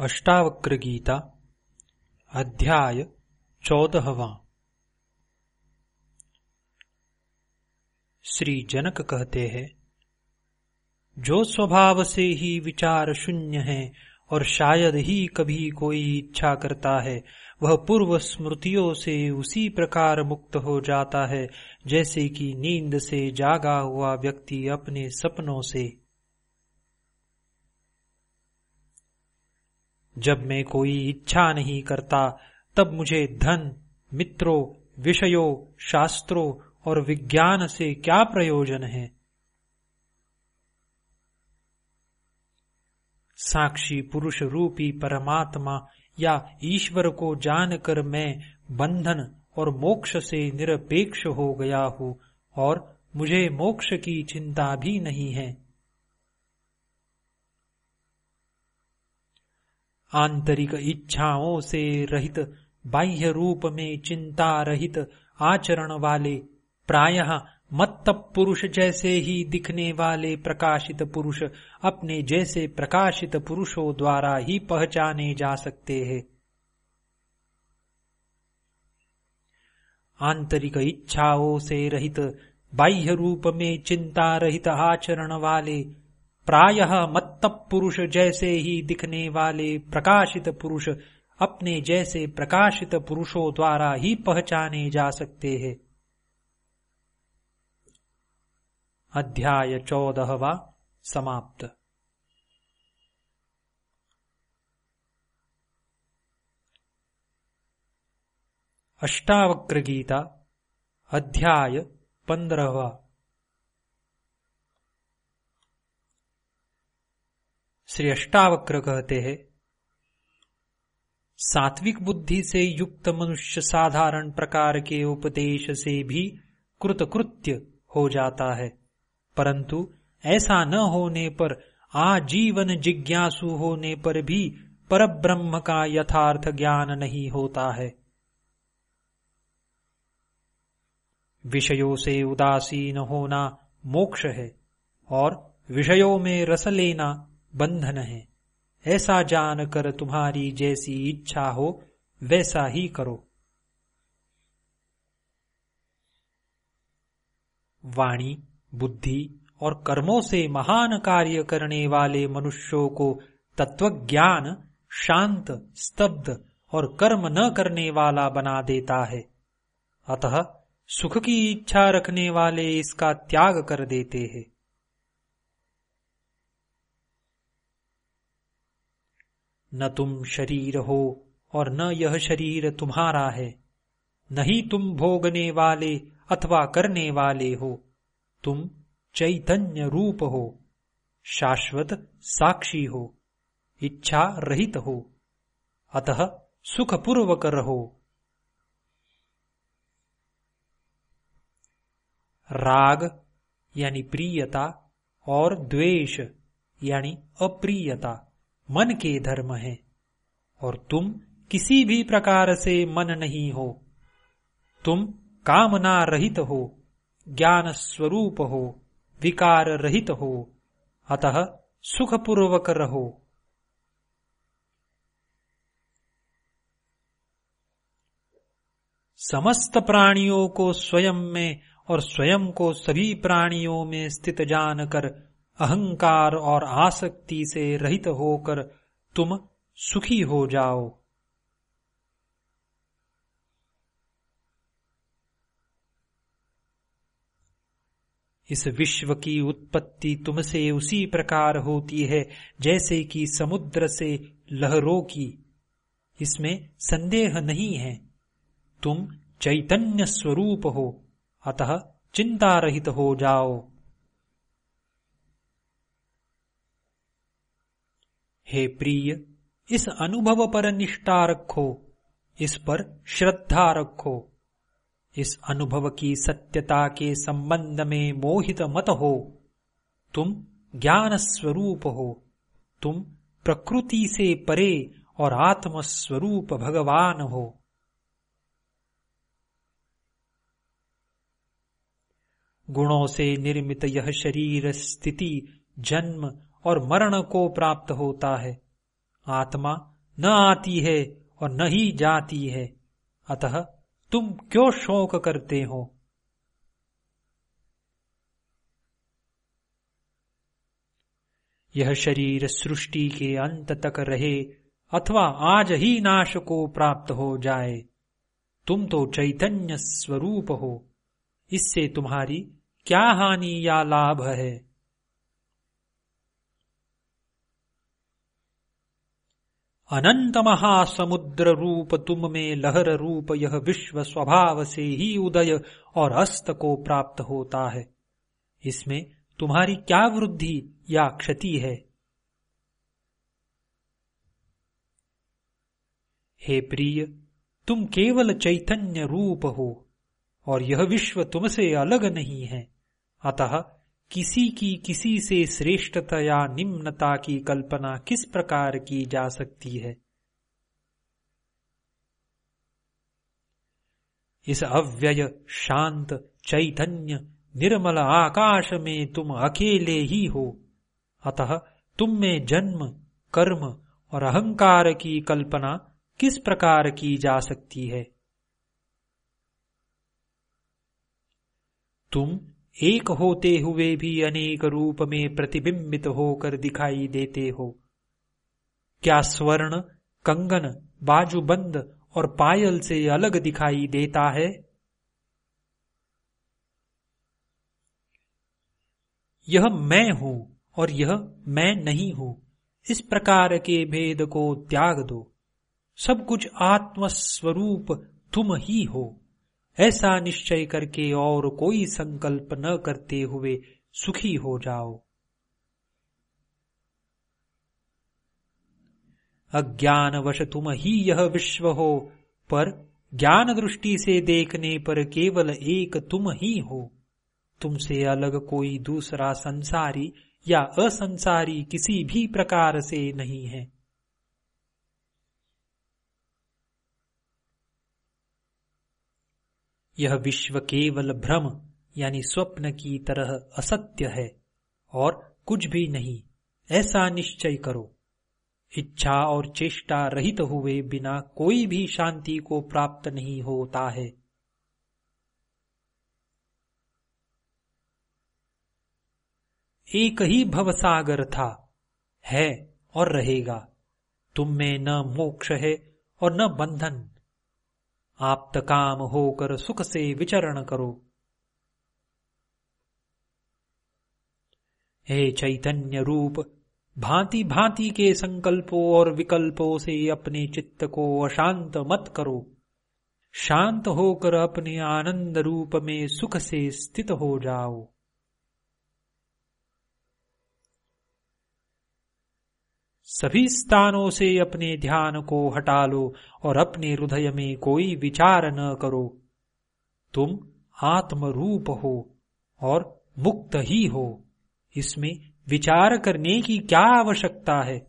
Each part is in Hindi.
अष्टावक्र गीता अध्याय चौदहवा। श्री जनक कहते हैं, जो स्वभाव से ही विचार शून्य है और शायद ही कभी कोई इच्छा करता है, वह पूर्व स्मृतियों से उसी प्रकार मुक्त हो जाता है, जैसे कि नींद से जागा हुआ व्यक्ति अपने सपनों से जब मैं कोई इच्छा नहीं करता, तब मुझे धन, मित्रों, विषयों, शास्त्रों और विज्ञान से क्या प्रयोजन है? साक्षी पुरुष रूपी परमात्मा या ईश्वर को जानकर मैं बंधन और मोक्ष से निरपेक्ष हो गया हूँ और मुझे मोक्ष की चिंता भी नहीं है। आंतरिक इच्छाओं से रहित, बाह्य रूप में चिंता रहित आचरण वाले, प्रायः मत्त पुरुष जैसे ही दिखने वाले प्रकाशित पुरुष अपने जैसे प्रकाशित पुरुषों द्वारा ही पहचाने जा सकते हैं। आंतरिक इच्छाओं से रहित, बाह्य रूप में चिंता रहित आचरण वाले प्रायः मत्त पुरुष जैसे ही दिखने वाले प्रकाशित पुरुष अपने जैसे प्रकाशित पुरुषों द्वारा ही पहचाने जा सकते हैं। अध्याय चौदहवा समाप्त। अष्टावक्र गीता अध्याय पंद्रहवा। श्री अष्टावक्र कहते हैं। सात्विक बुद्धि से युक्त मनुष्य साधारण प्रकार के उपदेश से भी कृतकृत्य हो जाता है। परंतु ऐसा न होने पर, आजीवन जिज्ञासु होने पर भी परब्रह्म का यथार्थ ज्ञान नहीं होता है। विषयों से उदासीन होना मोक्ष है और विषयों में रस लेना बंधन है। ऐसा जानकर तुम्हारी जैसी इच्छा हो, वैसा ही करो। वाणी, बुद्धि और कर्मों से महान कार्य करने वाले मनुष्यों को तत्वज्ञान शांत, स्तब्ध और कर्म न करने वाला बना देता है। अतः सुख की इच्छा रखने वाले इसका त्याग कर देते हैं। न तुम शरीर हो और न यह शरीर तुम्हारा है। न ही तुम भोगने वाले अथवा करने वाले हो। तुम चैतन्य रूप हो, शाश्वत साक्षी हो, इच्छा रहित हो, अतः सुखपूर्वक रहो। राग यानी प्रियता और द्वेष यानी अप्रियता। मन के धर्म है, और तुम किसी भी प्रकार से मन नहीं हो। तुम कामना रहित हो, ज्ञान स्वरूप हो, विकार रहित हो, अतः सुखपूर्वक रहो। समस्त प्राणियों को स्वयं में और स्वयं को सभी प्राणियों में स्थित जानकर अहंकार और आसक्ति से रहित होकर तुम सुखी हो जाओ। इस विश्व की उत्पत्ति तुमसे उसी प्रकार होती है, जैसे कि समुद्र से लहरों की। इसमें संदेह नहीं है। तुम चैतन्य स्वरूप हो, अतः चिंता रहित हो जाओ। हे प्रिय, इस अनुभव पर निष्ठा रखो, इस पर श्रद्धा रखो। इस अनुभव की सत्यता के संबंध में मोहित मत हो। तुम ज्ञान स्वरूप हो। तुम प्रकृति से परे और आत्म स्वरूप भगवान हो। गुणों से निर्मित यह शरीर स्थिति जन्म और मरण को प्राप्त होता है। आत्मा न आती है और न ही जाती है। अतः तुम क्यों शोक करते हो? यह शरीर सृष्टि के अंत तक रहे अथवा आज ही नाश को प्राप्त हो जाए। तुम तो चैतन्य स्वरूप हो। इससे तुम्हारी क्या हानि या लाभ है? अनंत महासमुद्र रूप तुम में लहर रूप यह विश्व स्वभाव से ही उदय और अस्त को प्राप्त होता है। इसमें तुम्हारी क्या वृद्धि या क्षति है? हे प्रिय, तुम केवल चैतन्य रूप हो और यह विश्व तुमसे अलग नहीं है। अतः किसी की, किसी से श्रेष्ठता या निम्नता की कल्पना किस प्रकार की जा सकती है? इस अव्यय शांत चैतन्य निर्मल आकाश में तुम अकेले ही हो। अतः तुम में जन्म, कर्म और अहंकार की कल्पना किस प्रकार की जा सकती है? तुम एक होते हुए भी अनेक रूप में प्रतिबिंबित होकर दिखाई देते हो। क्या स्वर्ण, कंगन, बाजूबंद और पायल से अलग दिखाई देता है? यह मैं हूँ और यह मैं नहीं हूँ। इस प्रकार के भेद को त्याग दो। सब कुछ आत्मस्वरूप तुम ही हो। ऐसा निश्चय करके और कोई संकल्प न करते हुए सुखी हो जाओ। अज्ञानवश तुम ही यह विश्व हो, पर ज्ञान दृष्टि से देखने पर केवल एक तुम ही हो। तुमसे अलग कोई दूसरा संसारी या असंसारी किसी भी प्रकार से नहीं है। यह विश्व केवल भ्रम, यानी स्वप्न की तरह असत्य है, और कुछ भी नहीं, ऐसा निश्चय करो। इच्छा और चेष्टा रहित हुए बिना कोई भी शांति को प्राप्त नहीं होता है। एक ही भवसागर था, है और रहेगा। तुम में न मोक्ष है और न बंधन आप काम होकर सुख से विचरण करो। हे चैतन्य रूप भांति भांति के संकल्पों और विकल्पों से अपने चित्त को अशांत मत करो। शांत होकर अपने आनंद रूप में सुख से स्थित हो जाओ। सभी स्थानों से अपने ध्यान को हटा लो और अपने हृदय में कोई विचार न करो। तुम आत्म रूप हो और मुक्त ही हो। इसमें विचार करने की क्या आवश्यकता है?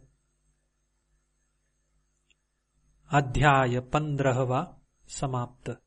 अध्याय पंद्रहवा समाप्त।